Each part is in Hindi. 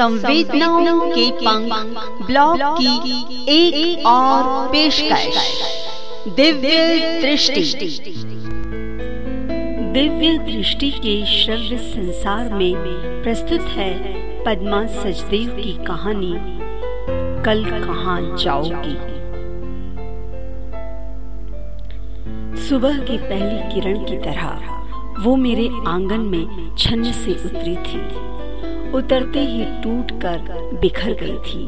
संवेदनाओं के पंख ब्लॉग की एक, एक और पेशकश। दिव्य दृष्टि। दिव्य दृष्टि के श्रव्य संसार में प्रस्तुत है पद्मा सचदेव की कहानी कल कहाँ जाओगी। सुबह की पहली किरण की तरह वो मेरे आँगन में छन्न से उतरी थी। उतरते ही टूट कर बिखर गई थी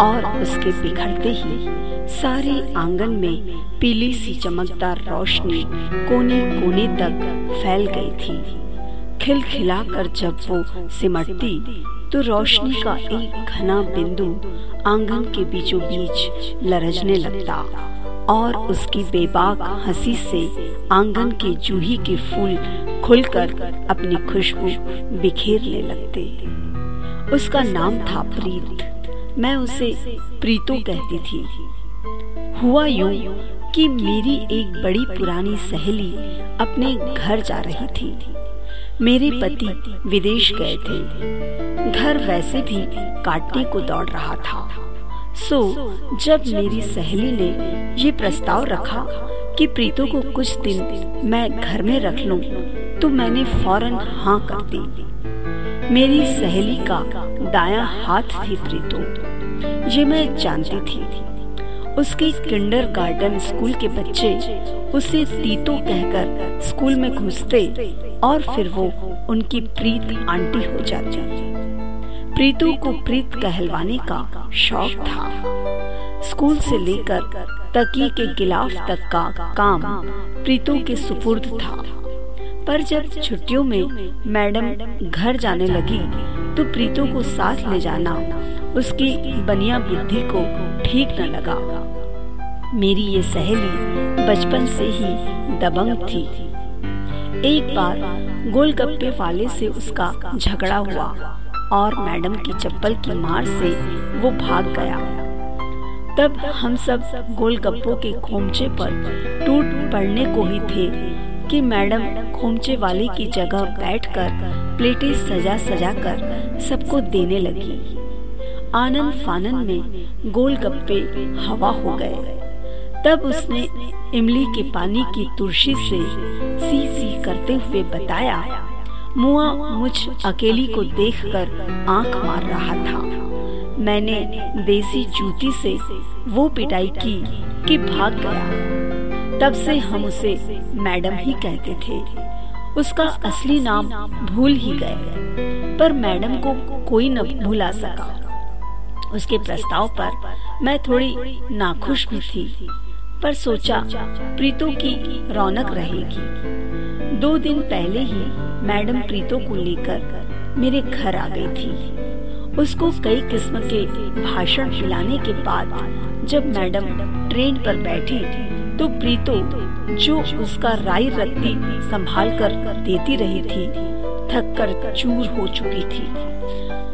और उसके बिखरते ही सारे आँगन में पीली सी चमकदार रोशनी कोने कोने तक फैल गई थी। खिलखिलाकर जब वो सिमटती तो रोशनी का एक घना बिंदु आँगन के बीचों बीच लरजने लगता और उसकी बेबाक हँसी से आँगन के जूही के फूल खुलकर अपनी खुशबू बिखेरने लगते। उसका नाम था प्रीत। मैं उसे प्रीतो कहती थी। हुआ यूँ कि मेरी एक बड़ी पुरानी सहेली अपने घर जा रही थी। मेरे पति विदेश गए थे। घर वैसे भी काटने को दौड़ रहा था। सो जब मेरी सहेली ने ये प्रस्ताव रखा कि प्रीतो को कुछ दिन मैं घर में रख लूँ, तो मैंने फ़ौरन हाँ कर दी। मेरी सहेली का दाया हाथ थी प्रीतो। ये मैं जानती थी। उसके किंडर गार्डन स्कूल के बच्चे उसे तीतो कहकर स्कूल में घुसते और फिर वो उनकी प्रीत आंटी हो जाती। प्रीतु को प्रीत कहलवाने का शौक था। स्कूल से लेकर तकी के गिलाफ तक का काम प्रीतु के सुपुर्द था। पर जब छुट्टियों में मैडम घर जाने लगी तो प्रीतु को साथ ले जाना, उसकी बनिया बुद्धि को ठीक न लगा। मेरी ये सहेली बचपन से ही दबंग थी। एक बार गोलगप्पे वाले से उसका झगड़ा हुआ और मैडम की चप्पल की मार से वो भाग गया। तब हम सब गोलगप्पों के खोमचे पर टूट पड़ने को ही थे। कि मैडम खोमचे वाले की जगह बैठकर प्लेटें सजा सजा कर सबको देने लगी। आनंद फानन में गोलगप्पे हवा हो गए। तब उसने इमली के पानी की तुलसी से सी सी करते हुए बताया, मुआ मुझ अकेली को देखकर आँख मार रहा था। मैंने देसी जूती से वो पिटाई की कि भाग गया। तब से हम उसे मैडम ही कहते थे। उसका असली नाम भूल ही गए। पर मैडम को कोई न भुला सका। उसके प्रस्ताव पर मैं थोड़ी नाखुश भी थी, पर सोचा प्रीतो की रौनक रहेगी। दो दिन पहले ही मैडम प्रीतो को लेकर मेरे घर आ गई थी। उसको कई किस्म के भाषण खिलाने के बाद जब मैडम ट्रेन पर बैठी तो प्रीतो, जो उसका राय रत्ती संभाल कर देती रही थी थक कर चूर हो चुकी थी।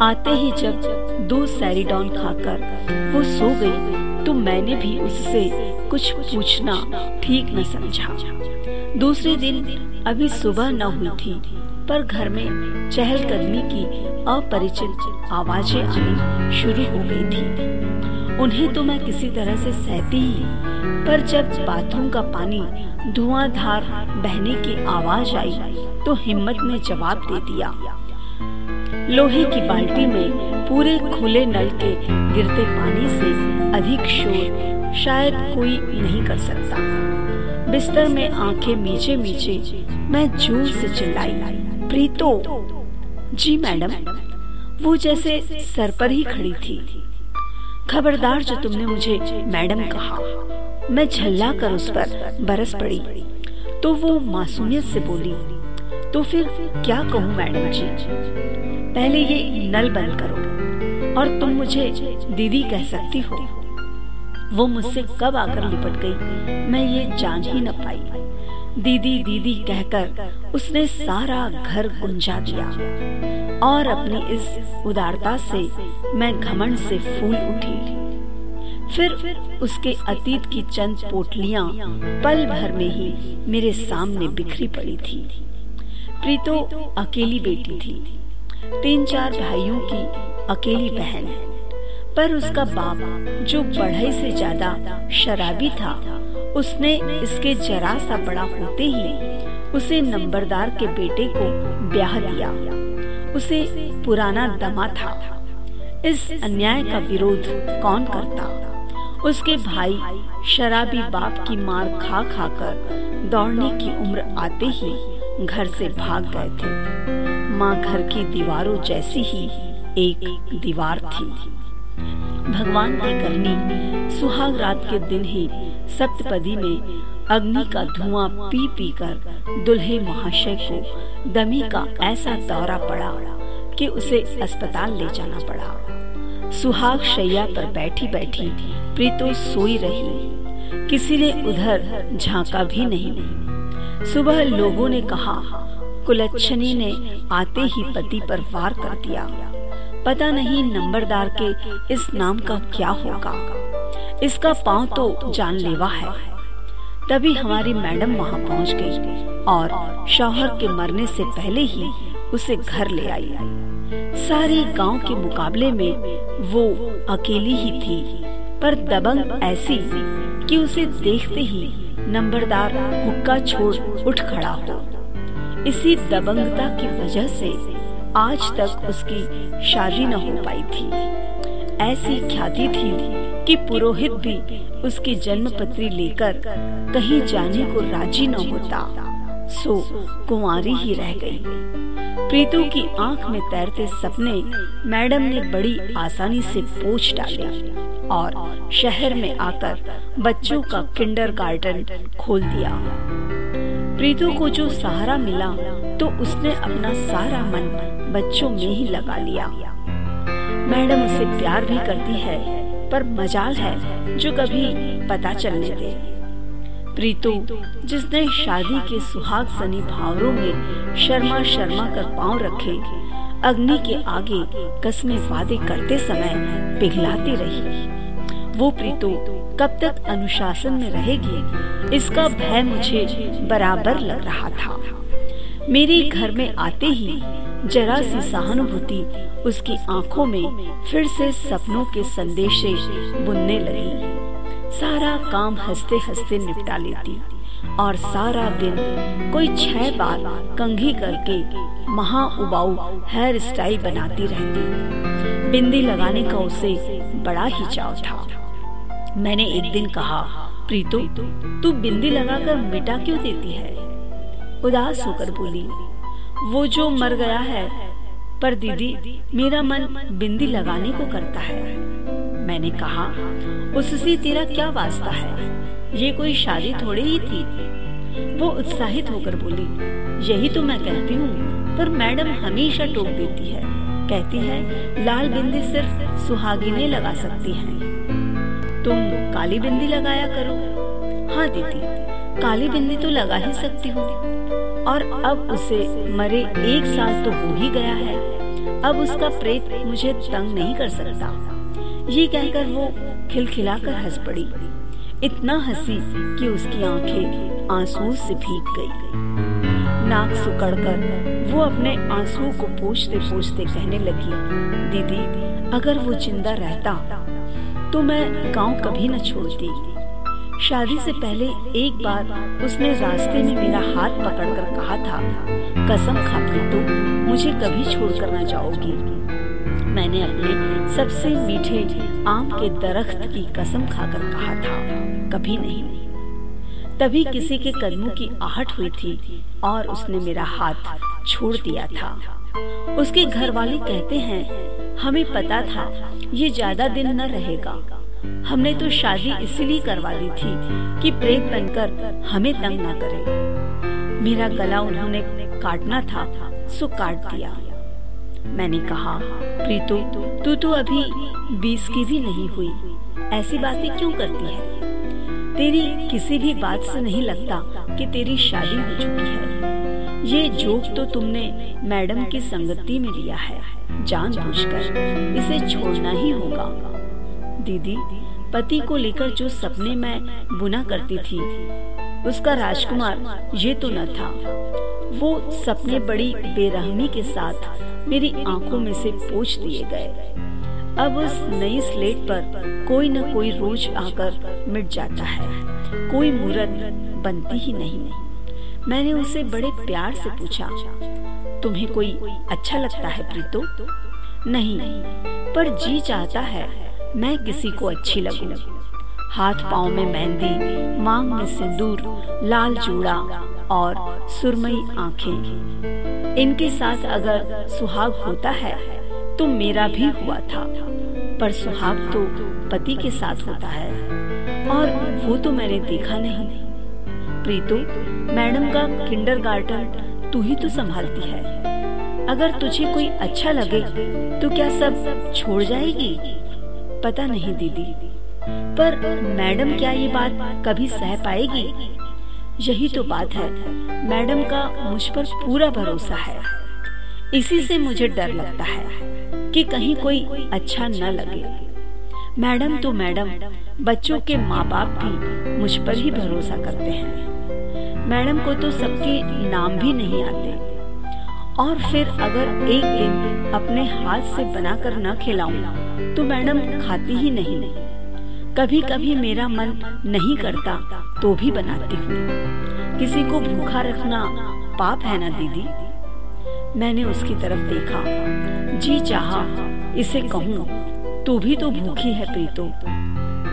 आते ही जब दो सैरिडॉन खाकर वो सो गई तो मैंने भी उससे कुछ पूछना ठीक न समझा। दूसरे दिन अभी सुबह न हुई थी, पर घर में चहलकदमी की अपरिचित आवाज़ें आनी शुरू हो गई थी। उन्हें तो मैं किसी तरह से सहती ही, पर जब बाथरूम का पानी धुआंधार बहने की आवाज़ आई तो हिम्मत ने जवाब दे दिया। लोहे की बाल्टी में पूरे खुले नल के गिरते पानी से अधिक शोर शायद कोई नहीं कर सकता। बिस्तर में आँखें मीचे मीचे मैं ज़ोर से चिल्लाई, प्रीतो! जी मैडम। वो जैसे सर पर ही खड़ी थी। खबरदार जो तुमने मुझे मैडम कहा, मैं झल्ला कर उस पर बरस पड़ी। तो वो मासूमियत से बोली तो फिर क्या कहूँ मैडम जी? पहले ये नल बंद करो और तुम मुझे दीदी कह सकती हो। वो मुझसे कब आकर लिपट गई, मैं ये जान ही न पाई। दीदी दीदी कहकर उसने सारा घर गुंजा दिया। और अपनी इस उदारता से मैं घमंड से फूल उठी। फिर उसके अतीत की चंद पोटलियाँ पल भर में ही मेरे सामने बिखरी पड़ी थी। प्रीतो अकेली बेटी थी। तीन चार भाइयों की अकेली बहन। पर उसका बाप, जो बढ़ई से ज़्यादा शराबी था उसने इसके जरा सा बड़ा होते ही उसे नंबरदार के बेटे को ब्याह दिया। उसे पुराना दमा था। इस अन्याय का विरोध कौन करता? उसके भाई शराबी बाप की मार खा खा कर दौड़ने की उम्र आते ही घर से भाग गए थे। माँ घर की दीवारों जैसी ही एक दीवार थी। भगवान की करनी सुहाग रात के दिन ही सप्तपदी में अग्नि का धुआँ पी पी कर दुल्हे महाशय को दमी का ऐसा दौरा पड़ा कि उसे अस्पताल ले जाना पड़ा। सुहाग शैया पर बैठी बैठी प्रीतो सोई रही। किसी ने उधर झांका भी नहीं। सुबह लोगों ने कहा कुलच्छनी ने आते ही पति पर वार कर दिया। पता नहीं नंबरदार के इस नाम का क्या होगा। इसका पाँव तो जानलेवा है। तभी हमारी मैडम वहाँ पहुँच गई और शौहर के मरने से पहले ही उसे घर ले आई। सारे गाँव के मुकाबले में वो अकेली ही थी, पर दबंग ऐसी कि उसे देखते ही नंबरदार हुक्का छोड़ उठ खड़ा हो। इसी दबंगता की वजह से आज तक उसकी शादी न हो पाई थी। ऐसी ख्याति थी कि पुरोहित भी उसकी जन्म पत्री लेकर कहीं जाने को राज़ी न होता। सो कुंवारी ही रह गई। प्रीतु की आँख में तैरते सपने मैडम ने बड़ी आसानी से पोछ डाले और शहर में आकर बच्चों का किंडर गार्डन खोल दिया। प्रीतु को जो सहारा मिला तो उसने अपना सारा मन बच्चों में ही लगा लिया। मैडम उसे प्यार भी करती है, पर मजाल है जो कभी पता चलने दे। प्रीतु जिसने शादी के सुहाग सनी भावरों में शर्मा शर्मा कर पाँव रखे, अग्नि के आगे कसमे वादे करते समय पिघलाती रही। वो प्रीतु कब तक अनुशासन में रहेगी, इसका भय मुझे बराबर लग रहा था। मेरे घर में आते ही जरा सी सहानुभूति उसकी आँखों में फिर से सपनों के संदेशे बुनने लगी। सारा काम हँसते हँसते निपटा लेती और सारा दिन कोई छह बार कंघी करके महा उबाऊ हेयर स्टाइल बनाती रहती। बिंदी लगाने का उसे बड़ा ही चाव था। मैंने एक दिन कहा, प्रीतो, तू बिंदी लगाकर मिटा क्यों देती है? उदास होकर बोली वो जो मर गया है, पर दीदी, मेरा मन बिंदी लगाने को करता है। मैंने कहा, उससे तेरा क्या वास्ता है? ये कोई शादी थोड़ी ही थी। वो उत्साहित होकर बोली, यही तो मैं कहती हूँ, पर मैडम हमेशा टोक देती है। कहती है, लाल बिंदी सिर्फ़ सुहागिने लगा सकती हैं। तुम काली बिंदी लगाया करो। हाँ दीदी, काली बिंदी तो लगा ही सकती हूँ। और अब उसे मरे एक साल तो हो ही गया है। अब उसका प्रेत मुझे तंग नहीं कर सकता। ये कहकर वो खिलखिलाकर हंस पड़ी। इतना हँसी कि उसकी आँखें आँसू से भीग गई। नाक सुकड़कर वो अपने आँसू को पोछते पोछते कहने लगी, दीदी, अगर वो ज़िंदा रहता तो मैं गाँव कभी न छोड़ती। शादी से पहले एक बार उसने रास्ते में मेरा हाथ पकड़कर कहा था, कसम खाती तो मुझे कभी छोड़कर न जाओगी। मैंने अपने सबसे मीठे आम के दरख्त की कसम खाकर कहा था, कभी नहीं। तभी किसी के कदमों की आहट हुई थी और उसने मेरा हाथ छोड़ दिया था। उसके घर वाले कहते हैं, हमें पता था, ये ज़्यादा दिन न रहेगा। हमने तो शादी इसीलिए करवा ली थी कि प्रेत बनकर हमें तंग न करे। मेरा गला उन्होंने काटना था, सो काट दिया। मैंने कहा, प्रीतु, तू तो अभी बीस की भी नहीं हुई। ऐसी बातें क्यों करती है? तेरी किसी भी बात से नहीं लगता कि तेरी शादी हो चुकी है। ये जोक तो तुमने मैडम की संगति में लिया है जान कर इसे छोड़ना ही होगा। दीदी, पति को लेकर जो सपने मैं बुना करती थी, उसका राजकुमार ये तो न था। वो सपने बड़ी बेरहमी के साथ मेरी आँखों में से पोछ दिए गए। अब उस नई स्लेट पर कोई न कोई रोज आकर मिट जाता है। कोई मूर्त बनती ही नहीं। मैंने उसे बड़े प्यार से पूछा, तुम्हें कोई अच्छा लगता है प्रीतो? नहीं, पर जी चाहता है मैं किसी को अच्छी लगूं। हाथ पाँव में मेहंदी, मांग में सिंदूर, लाल चूड़ा और सुरमई आँखें। इनके साथ अगर सुहाग होता है तो मेरा भी हुआ था, पर सुहाग तो पति के साथ होता है, और वो तो मैंने देखा नहीं। प्रीतु, मैडम का किंडरगार्टन तू ही तो संभालती है। अगर तुझे कोई अच्छा लगे तो क्या सब छोड़ जाएगी? पता नहीं, दीदी। पर मैडम क्या ये बात कभी सह पाएगी? यही तो बात है। मैडम का मुझ पर पूरा भरोसा है। इसी से मुझे डर लगता है कि कहीं कोई अच्छा न लगे। मैडम तो मैडम, बच्चों के माँ बाप भी मुझ पर ही भरोसा करते हैं। मैडम को तो सबके नाम भी नहीं आते। और फिर अगर एक दिन अपने हाथ से बनाकर न खिलाऊं तो मैडम खाती ही नहीं। कभी कभी मेरा मन नहीं करता तो भी बनाती हूँ। किसी को भूखा रखना पाप है ना, दीदी? मैंने उसकी तरफ़ देखा। जी चाहा, इसे कहूँ तो भी तो भूखी है प्रीतो।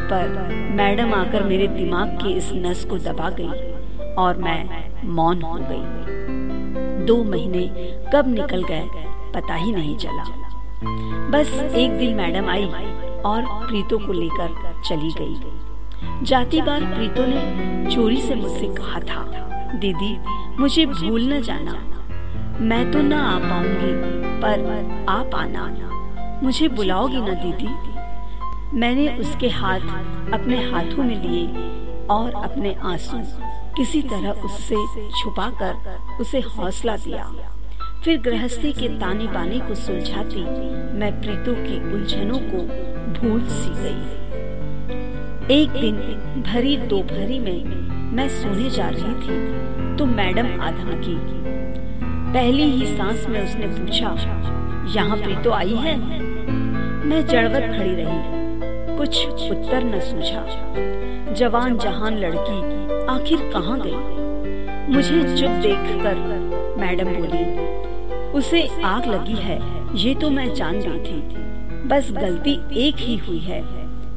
पर मैडम आकर मेरे दिमाग के इस नस को दबा गई और मैं मौन हो गई। दो महीने कब निकल गए, पता ही नहीं चला। बस एक दिन मैडम आई और प्रीतो को लेकर चली गई। जाती बार प्रीतो ने चोरी से मुझसे कहा था, दीदी, मुझे भूल न जाना। मैं तो ना आ पाऊँगी, पर आप आना। मुझे बुलाओगी ना, दीदी? मैंने उसके हाथ, अपने हाथों में लिए और अपने आँसू किसी तरह उससे छुपाकर उसे हौसला दिया। फिर गृहस्थी के ताने बाने को सुलझाती मैं प्रीतु की उलझनों को भूल सी गई। एक दिन भरी दोपहरी में मैं सोने जा रही थी तो मैडम आधा की। पहली ही सांस में उसने पूछा, यहाँ प्रीतो आई है? मैं जड़वत खड़ी रही। कुछ उत्तर न सूझा। जवान जहान लड़की आखिर कहाँ गई? मुझे चुप देखकर मैडम बोली, उसे आग लगी है, ये तो मैं जान गई थी। बस गलती एक ही हुई है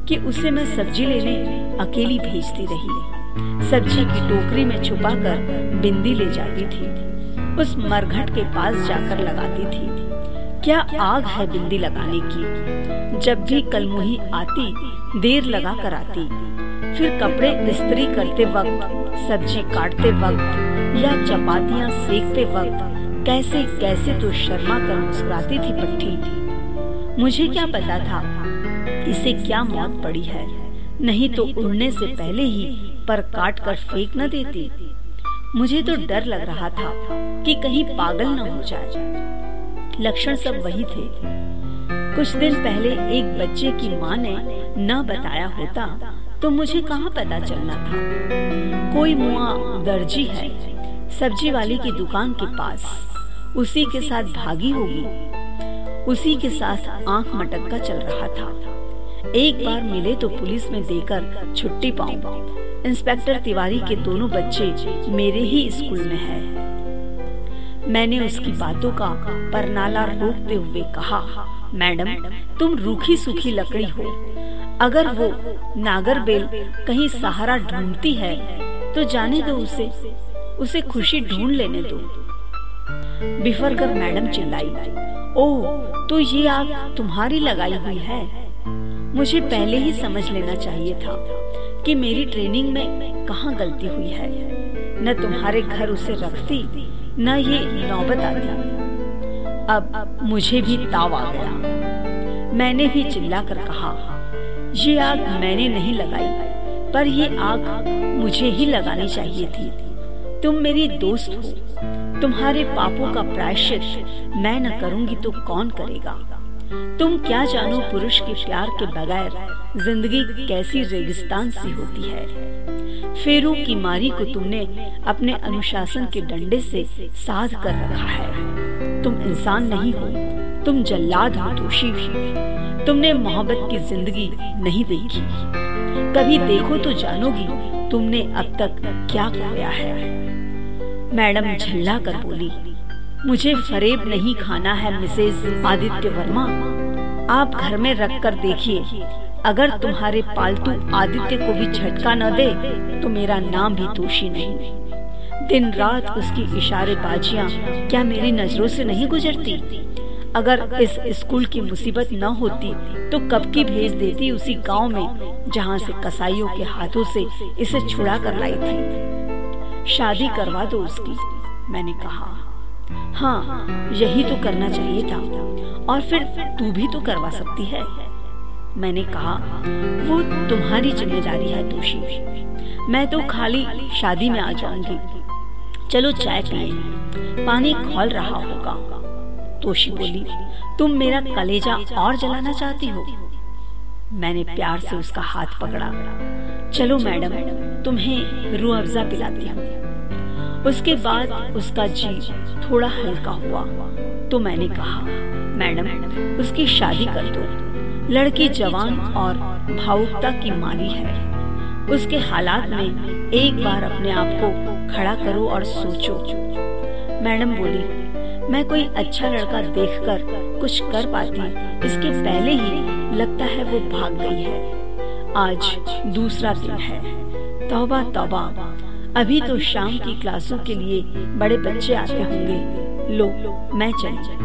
कि उसे मैं सब्ज़ी लेने अकेली भेजती रही। सब्ज़ी की टोकरी में छुपाकर बिंदी ले जाती थी। उस मरघट के पास जाकर लगाती थी। क्या आग है बिंदी लगाने की? जब भी कलमुही आती, देर लगा कर आती। फिर कपड़े इस्त्री करते वक्त, सब्ज़ी काटते वक्त, या चपातियाँ सेकते वक्त, कैसे कैसे तो शर्मा कर मुस्कुराती थी पट्टी। मुझे क्या पता था, इसे क्या मौत पड़ी है। नहीं तो उड़ने से पहले ही पर काट कर फेंक न देती। मुझे तो डर लग रहा था कि कहीं पागल न हो जाए। लक्षण सब वही थे। कुछ दिन पहले एक बच्चे की माँ ने न बताया होता तो मुझे कहाँ पता चलना था? कोई मुआ दर्जी है, सब्ज़ी वाली की दुकान के पास। उसी के साथ भागी होगी। उसी के साथ आँख मटक का चल रहा था। एक बार मिले तो पुलिस में देकर छुट्टी पाऊँगा इंस्पेक्टर तिवारी के दोनों बच्चे मेरे ही स्कूल में हैं। मैंने उसकी बातों का परनाला रोकते हुए कहा, मैडम, तुम रूखी सूखी लकड़ी हो। अगर वो नागर बेल कहीं सहारा ढूंढती है तो जाने दो उसे। उसे खुशी ढूंढ लेने दो। बिफर कर मैडम चिल्लाई ओह तो ये आग तुम्हारी लगाई हुई है? मुझे पहले ही समझ लेना चाहिए था कि मेरी ट्रेनिंग में कहाँ गलती हुई है। न तुम्हारे घर उसे रखती, न ये नौबत आती। अब मुझे भी ताव आ गया। मैंने भी चिल्ला कर कहा ये आग मैंने नहीं लगाई, पर ये आग मुझे ही लगानी चाहिए थी। तुम मेरी दोस्त हो, तुम्हारे पापों का प्रायश्चित मैं न करूँगी तो कौन करेगा? तुम क्या जानो पुरुष के प्यार के बगैर ज़िंदगी कैसी रेगिस्तान सी होती है? फेरू की मारी को तुमने अपने अनुशासन के डंडे से साध कर रखा है। तुम इंसान नहीं हो, तुम जल्लाद हो दोषी तुमने मोहब्बत की ज़िंदगी नहीं देखी। कभी देखो तो जानोगी तुमने अब तक क्या खोया है। मैडम झल्ला कर बोली, मुझे फरेब नहीं खाना है मिसेज आदित्य वर्मा। आप घर में रख कर देखिए, अगर तुम्हारे पालतू आदित्य को भी झटका न दे तो मेरा नाम भी दोषी नहीं। दिन रात उसकी इशारे बाजियाँ क्या मेरी नज़रों से नहीं गुजरती? अगर इस स्कूल की मुसीबत न होती तो कब की भेज देती उसी गाँव में, जहाँ से कसाईयों के हाथों से इसे छुड़ा कर लाई थी। शादी करवा दो उसकी, मैंने कहा। हाँ यही तो करना चाहिए था, और फिर तू भी तो करवा सकती है। मैंने कहा, वो तुम्हारी ज़िम्मेदारी है, दोषी। मैं तो खाली शादी में आ जाऊँगी। चलो चाय पिए। पानी खोल रहा होगा। तोशी बोली, तुम मेरा कलेजा और जलाना चाहती हो? मैंने प्यार से उसका हाथ पकड़ा। चलो मैडम, तुम्हें रू अफजा पिलाती हूँ। उसके बाद उसका जी थोड़ा हल्का हुआ। तो मैंने कहा, मैडम, उसकी शादी कर दो। लड़की जवान और भावुकता की माली है। उसके हालात में एक बार अपने आप को खड़ा करो और सोचो। मैडम बोली मैं कोई अच्छा लड़का देखकर कुछ कर पाती, इसके पहले ही लगता है वो भाग गई है। आज दूसरा दिन है। तौबा तौबा। अभी तो शाम की क्लासों के लिए बड़े बच्चे आते होंगे। लो, मैं चली।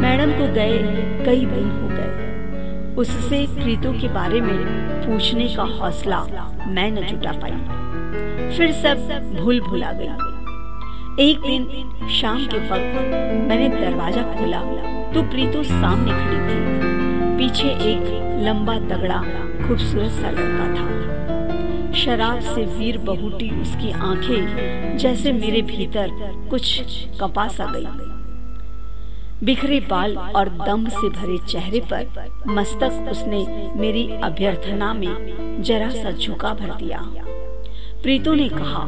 मैडम को गए कई दिन हो गए। उससे प्रीतों के बारे में पूछने का हौसला मैं न जुटा पाई। फिर सब भूल भुला गई। एक दिन शाम के वक्त मैंने दरवाज़ा खोला तो प्रीतो सामने खड़ी थी। पीछे एक लंबा तगड़ा, खूबसूरत सा लड़का था। शराब से वीर बहुटी उसकी आँखें जैसे मेरे भीतर कुछ कपा सा गई। बिखरे बाल और दम से भरे चेहरे पर मस्तक उसने मेरी अभ्यर्थना में जरा सा झुका भर दिया। प्रीतो ने कहा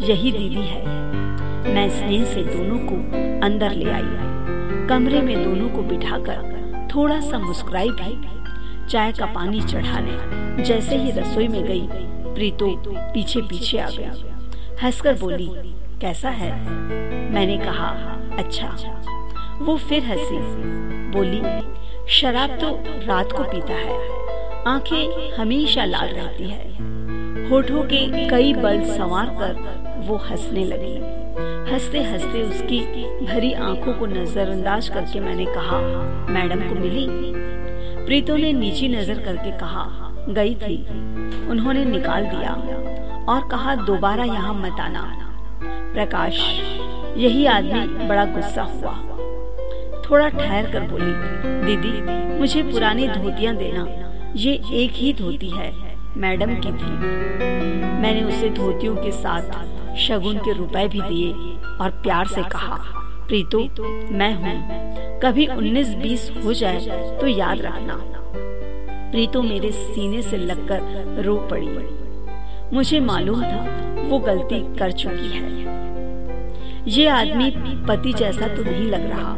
यही दीदी है। मैं स्नेह से दोनों को अंदर ले आई। कमरे में दोनों को बिठाकर थोड़ा सा मुस्कुराई भी। चाय का पानी चढ़ाने जैसे ही रसोई में गई, प्रीतो पीछे पीछे आ गया हंसकर बोली, कैसा है? मैंने कहा अच्छा। वो फिर हँसी। बोली, शराब तो रात को पीता है। आँखें हमेशा लाल रहती है। होठों के कई बल संवार कर वो हंसने लगी। हँसते हँसते उसकी भरी आँखों को नजरअंदाज करके मैंने कहा, मैडम को मिली? प्रीतो ने नीची नज़र करके कहा, गई थी। उन्होंने निकाल दिया और कहा, दोबारा यहाँ मत आना। प्रकाश, यही आदमी बड़ा गुस्सा हुआ। थोड़ा ठहर कर बोली, दीदी, मुझे पुरानी धोतियाँ देना, ये एक ही धोती है। मैडम की थी। मैंने उसे धोतियों के साथ शगुन के रुपए भी दिए और प्यार से कहा, प्रीतो, मैं हूँ। कभी उन्नीस बीस हो जाए तो याद रखना। प्रीतो मेरे सीने से लगकर रो पड़ी। मुझे मालूम था वो गलती कर चुकी है। ये आदमी पति जैसा तो नहीं लग रहा।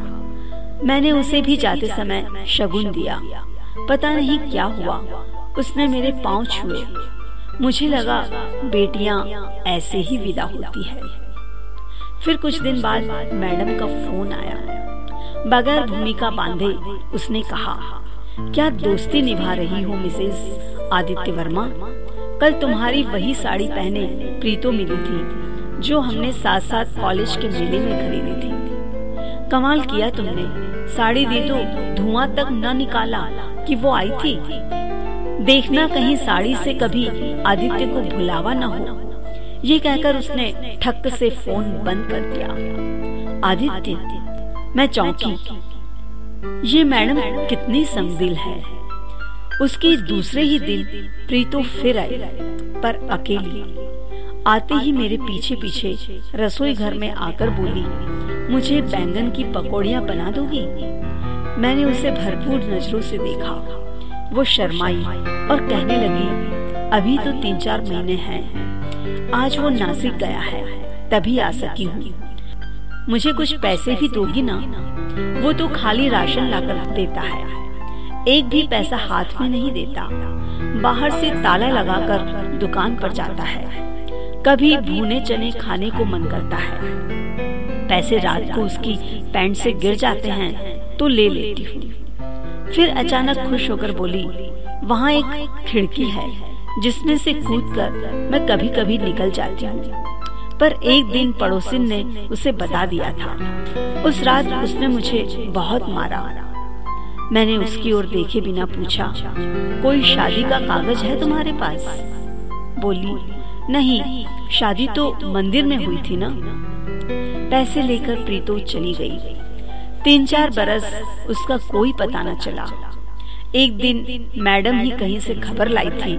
मैंने उसे भी जाते समय शगुन दिया। पता नहीं क्या हुआ। उसने मेरे पाँव छुए। मुझे लगा, बेटियाँ, ऐसे ही विदा होती है। फिर कुछ दिन बाद मैडम का फ़ोन आया। बगैर भूमिका बांधे उसने कहा, क्या दोस्ती निभा रही हो, मिसेस आदित्य वर्मा? कल तुम्हारी वही साड़ी पहने प्रीतो मिली थी, जो हमने साथ साथ कॉलेज के मेले में खरीदी थी। कमाल किया तुमने, साड़ी दी तो धुआँ तक न निकाला कि वो आई थी। देखना कहीं साड़ी से कभी आदित्य को भुलावा न हो। ये कहकर उसने ठक से फ़ोन बंद कर दिया। आदित्य, मैं चौंकी। ये मैडम कितनी संगदिल है। उसकी दूसरे ही दिन प्रीतो फिर आई, पर अकेली। आते ही मेरे पीछे पीछे रसोई घर में आकर बोली, मुझे बैंगन की पकौड़ियाँ बना दोगी? मैंने उसे भरपूर नज़रों से देखा। वो शर्माई और कहने लगी, अभी तो तीन चार महीने हैं। आज वो नासिक गया है, तभी आ सकी हूँ। मुझे कुछ पैसे भी दोगी ना? वो तो खाली राशन लाकर देता है। एक भी पैसा हाथ में नहीं देता। बाहर से ताला लगाकर दुकान पर जाता है। कभी भुने चने खाने को मन करता है। पैसे रात को उसकी पैंट से गिर जाते हैं तो ले लेती हूँ। फिर अचानक खुश होकर बोली, वहाँ एक खिड़की है, जिसमें से कूद कर मैं कभी कभी निकल जाती हूँ। पर एक दिन पड़ोसिन ने उसे बता दिया था। उस रात उसने मुझे बहुत मारा। मैंने उसकी ओर देखे बिना पूछा, कोई शादी का कागज़ है तुम्हारे पास? बोली, नहीं, शादी तो मंदिर में हुई थी ना? पैसे लेकर प्रीतो चली गई। तीन चार बरस उसका कोई पता न चला। एक दिन मैडम ही कहीं से खबर लाई थी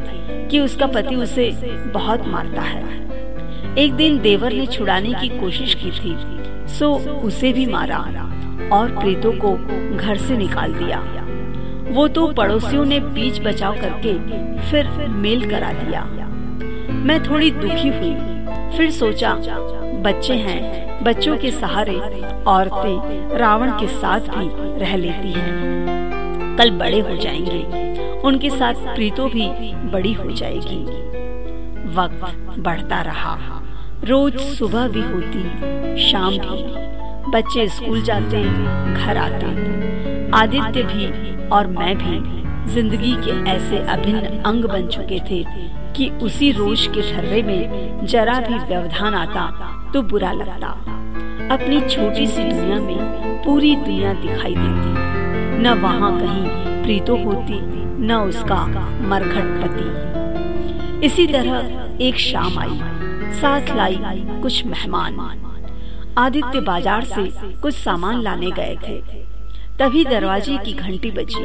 कि उसका पति उसे बहुत मारता है। एक दिन देवर ने छुड़ाने की कोशिश की थी, सो उसे भी मारा और प्रीतो को घर से निकाल दिया। वो तो पड़ोसियों ने बीच बचाव करके फिर मेल करा दिया। मैं थोड़ी दुखी हुई, फिर सोचा बच्चे हैं, बच्चों के सहारे औरतें रावण के साथ भी रह लेती हैं। कल बड़े हो जाएँगे, उनके साथ प्रीतो भी बड़ी हो जाएगी। वक्त बढ़ता रहा, रोज सुबह भी होती, शाम भी। बच्चे स्कूल जाते, घर आते। आदित्य भी और मैं भी ज़िंदगी के ऐसे अभिन्न अंग बन चुके थे कि उसी रोज के ठर्रे में जरा भी व्यवधान आता तो बुरा लगता। अपनी छोटी सी दुनिया में पूरी दुनिया दिखाई देती। न वहाँ कहीं प्रीतो होती, न उसका मरघट पति। इसी तरह एक शाम आई, साथ लाई कुछ मेहमान। आदित्य बाज़ार से कुछ सामान लाने गए थे। तभी दरवाजे की घंटी बजी।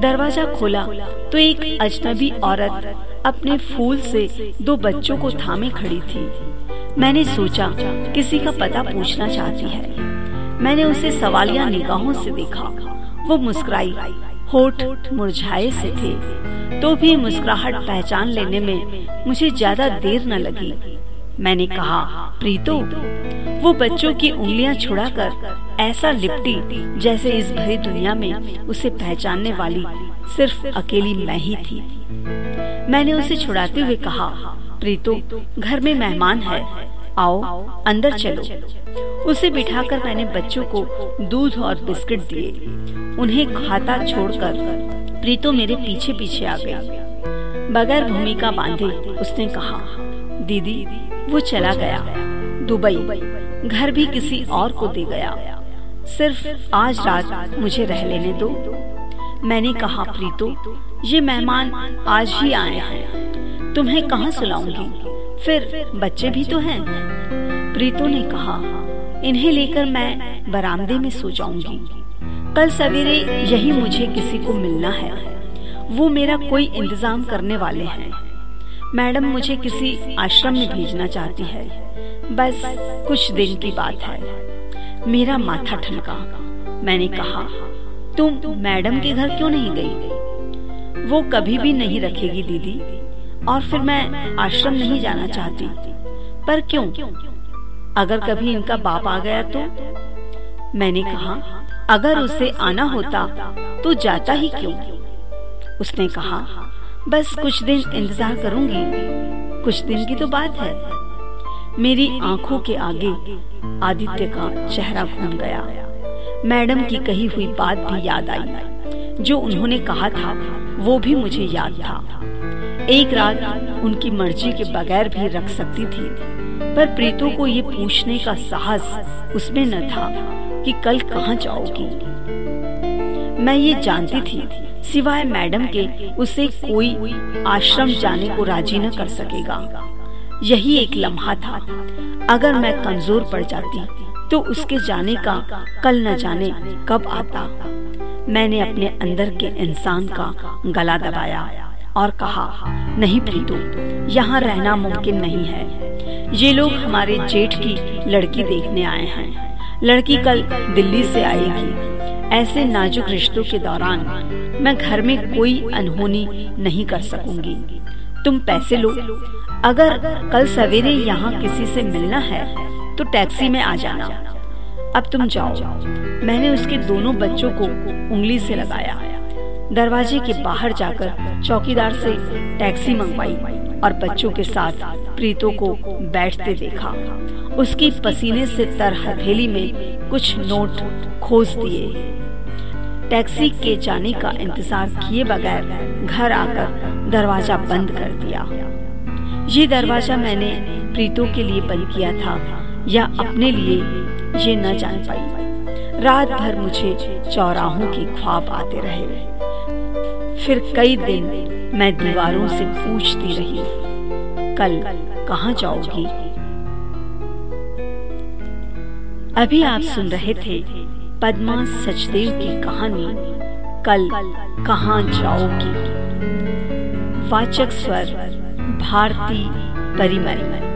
दरवाज़ा खोला तो एक अजनबी औरत अपने फूल से दो बच्चों को थामे खड़ी थी। मैंने सोचा, किसी का पता पूछना चाहती है। मैंने उसे सवालिया निगाहों से देखा। वो मुस्कुराई, होठ मुरझाए से थे। तो भी मुस्कुराहट पहचान लेने में मुझे ज़्यादा देर न लगी। मैंने कहा प्रीतो वो बच्चों की उंगलियाँ छुड़ाकर ऐसा लिपटी जैसे इस भरी दुनिया में उसे पहचानने वाली सिर्फ़ अकेली मैं ही थी। मैंने उसे छुड़ाते हुए कहा प्रीतो घर में मेहमान है आओ अंदर चलो। उसे बिठाकर मैंने बच्चों को दूध और बिस्किट दिए। उन्हें खाता छोड़कर प्रीतो मेरे पीछे पीछे आ गई। बगैर भूमिका बांधे उसने कहा दीदी, वो चला गया। दुबई, घर भी किसी और को दे गया। सिर्फ़ आज रात मुझे रह लेने दो। मैंने कहा, प्रीतो, ये मेहमान आज ही आए हैं। तुम्हें कहाँ सुलाऊँगी? फिर बच्चे भी तो हैं। प्रीतो ने कहा, इन्हें लेकर मैं बरामदे में सो जाऊँगी। कल सवेरे यही मुझे किसी को मिलना है। वो मेरा कोई इंतज़ाम करने वाले हैं। मैडम मुझे किसी आश्रम में भेजना चाहती है। बस कुछ दिन की बात है। मेरा माथा ठनका। मैंने कहा, तुम मैडम के घर क्यों नहीं गई? वो कभी भी नहीं रखेगी, दीदी, और फिर मैं आश्रम नहीं जाना चाहती। पर क्यों? अगर कभी इनका बाप आ गया तो? मैंने कहा, अगर उसे आना होता तो जाता ही क्यों? उसने कहा बस कुछ दिन इंतज़ार करूँगी। कुछ दिन की तो बात है। मेरी आँखों के आगे आदित्य का चेहरा घूम गया। मैडम की कही हुई बात भी याद आई। जो उन्होंने कहा था, वो भी मुझे याद था। एक रात उनकी मर्ज़ी के बगैर भी रख सकती थी। पर प्रीतो को ये पूछने का साहस उसमें न था कि कल कहाँ जाओगी। मैं ये जानती थी सिवाय मैडम के उसे कोई आश्रम जाने को राज़ी न कर सकेगा। यही एक लम्हा था। अगर मैं कमज़ोर पड़ जाती तो उसके जाने का कल न जाने कब आता। मैंने अपने अंदर के इंसान का गला दबाया और कहा, नहीं प्रीतु, यहाँ रहना मुमकिन नहीं है। ये लोग हमारे जेठ की लड़की देखने आए हैं। लड़की कल दिल्ली से आएगी। ऐसे नाजुक रिश्तों के दौरान मैं घर में कोई अनहोनी नहीं कर सकूँगी। तुम पैसे लो। अगर कल सवेरे यहाँ किसी से मिलना है तो टैक्सी में आ जाना। अब तुम जाओ। मैंने उसके दोनों बच्चों को उंगली से लगाया। दरवाजे के बाहर जाकर चौकीदार से टैक्सी मंगवाई और बच्चों के साथ प्रीतो को बैठते देखा। उसकी पसीने से तर हथेली में कुछ नोट खोज दिए। टैक्सी के जाने का इंतज़ार किए बगैर घर आकर दरवाज़ा बंद कर दिया। ये दरवाज़ा मैंने प्रीतो के लिए बंद किया था या अपने लिए, ये न जान पाई। रात भर मुझे चौराहों के ख्वाब आते रहे। फिर कई दिन मैं दीवारों से पूछती रही, कल कहाँ जाओगी? अभी आप सुन रहे थे पद्मा सचदेव की कहानी कल कहा जाओगी? वाचक स्वर भारती परिमल।